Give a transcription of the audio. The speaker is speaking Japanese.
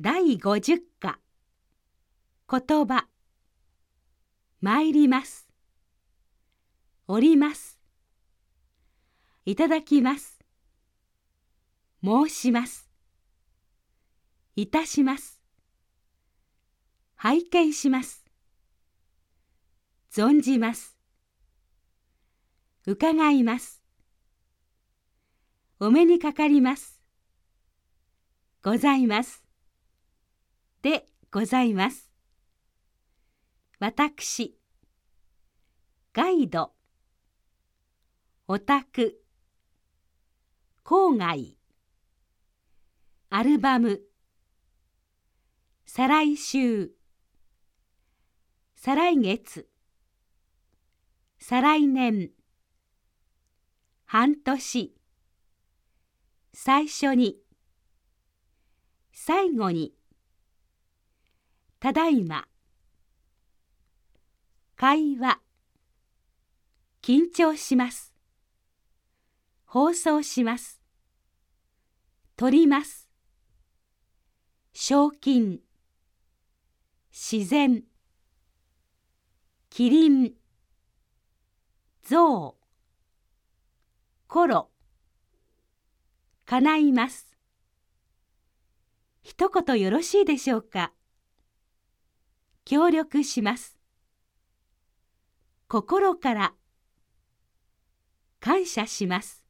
第50課。言葉。参ります。おります。いただきます。申します。いたします。拝見します。存じます。伺います。お目にかかります。ございます。でございます。私ガイドオタク郊外アルバム再来週再来月再来年半年最初に最後にただいま。会話緊張します。放送します。取ります。賞金自然キリン象コロ叶います。一言よろしいでしょうか？協力します。心から感謝します。